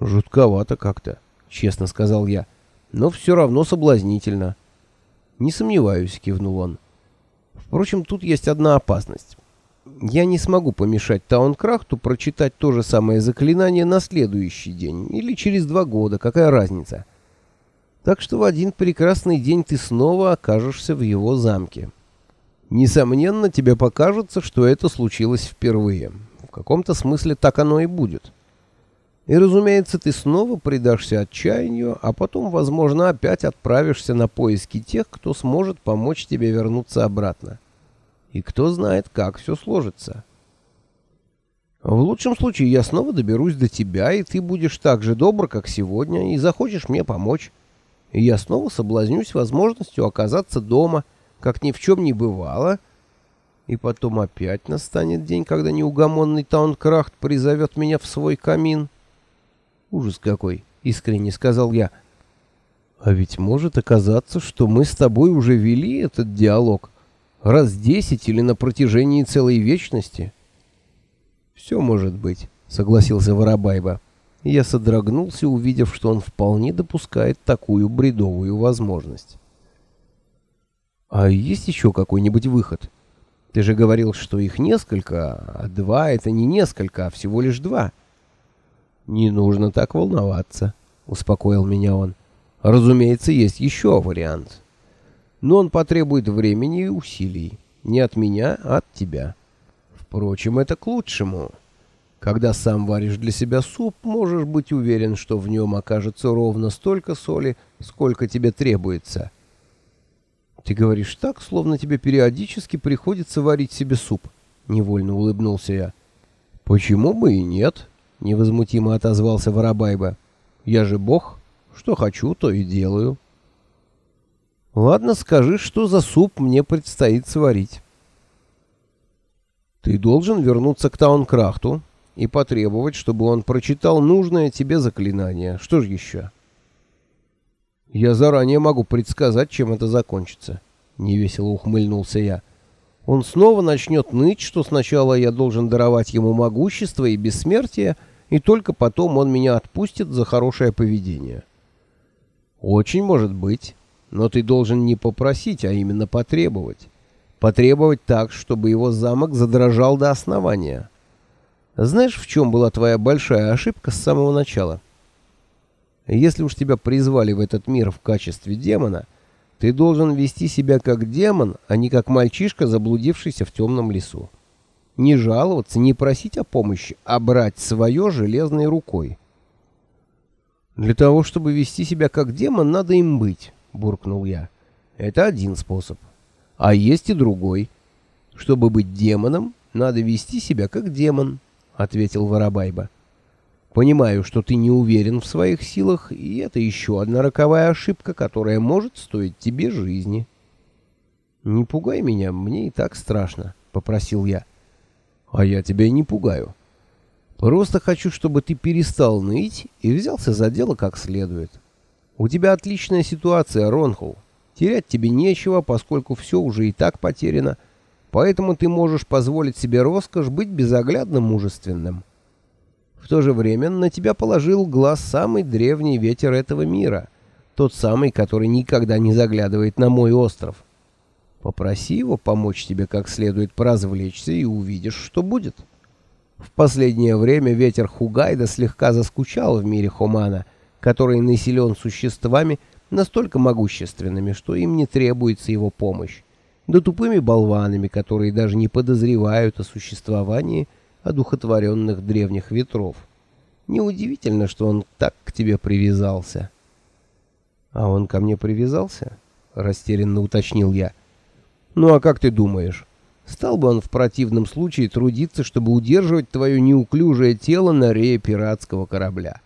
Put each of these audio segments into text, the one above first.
Жутковато как-то, честно сказал я. Но все равно соблазнительно. Не сомневаюсь, кивнул он. Впрочем, тут есть одна опасность. Я не смогу помешать Таункрахту прочитать то же самое заклинание на следующий день или через два года, какая разница. Так что в один прекрасный день ты снова окажешься в его замке. Несомненно, тебе покажется, что это случилось впервые. В каком-то смысле так оно и будет. И, разумеется, ты снова предашься отчаянию, а потом, возможно, опять отправишься на поиски тех, кто сможет помочь тебе вернуться обратно. И кто знает, как все сложится. В лучшем случае я снова доберусь до тебя, и ты будешь так же добр, как сегодня, и захочешь мне помочь. И я снова соблазнюсь возможностью оказаться дома, как ни в чем не бывало. И потом опять настанет день, когда неугомонный Таункрахт призовет меня в свой камин. Ужас какой, искренне сказал я. А ведь может оказаться, что мы с тобой уже вели этот диалог раз десять или на протяжении целой вечности. Все может быть, согласился Воробайба. Я содрогнулся, увидев, что он вполне допускает такую бредовую возможность. А есть еще какой-нибудь выход? Ты же говорил, что их несколько, а два — это не несколько, а всего лишь два. — «Не нужно так волноваться», — успокоил меня он. «Разумеется, есть еще вариант. Но он потребует времени и усилий. Не от меня, а от тебя. Впрочем, это к лучшему. Когда сам варишь для себя суп, можешь быть уверен, что в нем окажется ровно столько соли, сколько тебе требуется». «Ты говоришь так, словно тебе периодически приходится варить себе суп», — невольно улыбнулся я. «Почему бы и нет?» — невозмутимо отозвался Воробайба. «Я же бог. Что хочу, то и делаю». «Ладно, скажи, что за суп мне предстоит сварить». «Ты должен вернуться к Таункрафту и потребовать, чтобы он прочитал нужное тебе заклинание. Что же еще?» «Я заранее могу предсказать, чем это закончится», — невесело ухмыльнулся я. Он снова начнет ныть, что сначала я должен даровать ему могущество и бессмертие, и только потом он меня отпустит за хорошее поведение. Очень может быть, но ты должен не попросить, а именно потребовать. Потребовать так, чтобы его замок задрожал до основания. Знаешь, в чем была твоя большая ошибка с самого начала? Если уж тебя призвали в этот мир в качестве демона — ты должен вести себя как демон, а не как мальчишка, заблудившийся в темном лесу. Не жаловаться, не просить о помощи, а брать свое железной рукой. Для того, чтобы вести себя как демон, надо им быть, буркнул я. Это один способ. А есть и другой. Чтобы быть демоном, надо вести себя как демон, ответил Воробайба. Понимаю, что ты не уверен в своих силах, и это еще одна роковая ошибка, которая может стоить тебе жизни. Не пугай меня, мне и так страшно, попросил я. А я тебя не пугаю. Просто хочу, чтобы ты перестал ныть и взялся за дело как следует. У тебя отличная ситуация, Ронхул. Терять тебе нечего, поскольку все уже и так потеряно, поэтому ты можешь позволить себе роскошь быть безоглядно мужественным. В то же время на тебя положил глаз самый древний ветер этого мира, тот самый, который никогда не заглядывает на мой остров. Попроси его помочь тебе как следует поразвлечься и увидишь, что будет. В последнее время ветер Хугайда слегка заскучал в мире Хумана, который населен существами настолько могущественными, что им не требуется его помощь, да тупыми болванами, которые даже не подозревают о существовании одухотворенных древних ветров. Неудивительно, что он так к тебе привязался. А он ко мне привязался? Растерянно уточнил я. Ну а как ты думаешь? Стал бы он в противном случае трудиться, чтобы удерживать твое неуклюжее тело на рее пиратского корабля?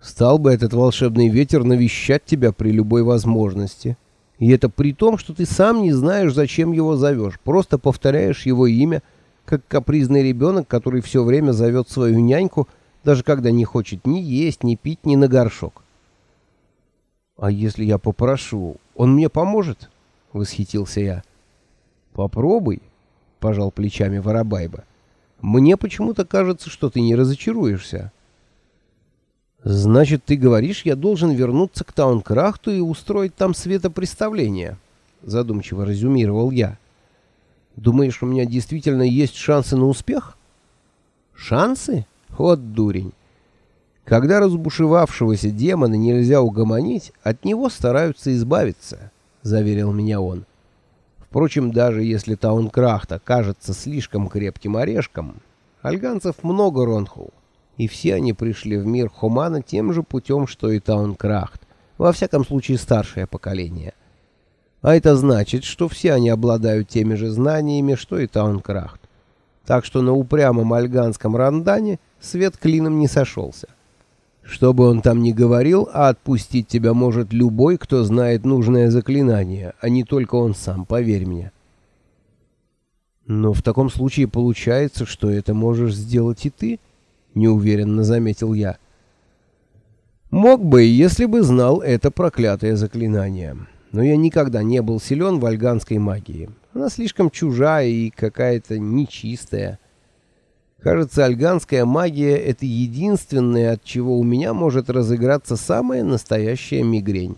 Стал бы этот волшебный ветер навещать тебя при любой возможности? И это при том, что ты сам не знаешь, зачем его зовешь, просто повторяешь его имя — как капризный ребенок, который все время зовет свою няньку, даже когда не хочет ни есть, ни пить, ни на горшок. «А если я попрошу, он мне поможет?» — восхитился я. «Попробуй», — пожал плечами Воробайба. «Мне почему-то кажется, что ты не разочаруешься». «Значит, ты говоришь, я должен вернуться к Таункрахту и устроить там светопреставление?» Задумчиво резюмировал я. «Думаешь, у меня действительно есть шансы на успех?» «Шансы? Вот дурень!» Когда разбушевавшегося демона нельзя угомонить, от него стараются избавиться, — заверил меня он. Впрочем, даже если Таункрахт окажется слишком крепким орешком, альганцев много Ронхул, и все они пришли в мир Хумана тем же путем, что и Таункрахт, во всяком случае старшее поколение. А это значит, что все они обладают теми же знаниями, что и Таункрахт. Так что на упрямом альганском рандане свет клином не сошелся. Что бы он там ни говорил, а отпустить тебя может любой, кто знает нужное заклинание, а не только он сам, поверь мне. Но в таком случае получается, что это можешь сделать и ты, неуверенно заметил я. Мог бы, если бы знал это проклятое заклинание. Но я никогда не был силен в альганской магии. Она слишком чужая и какая-то нечистая. Кажется, альганская магия — это единственное, от чего у меня может разыграться самая настоящая мигрень.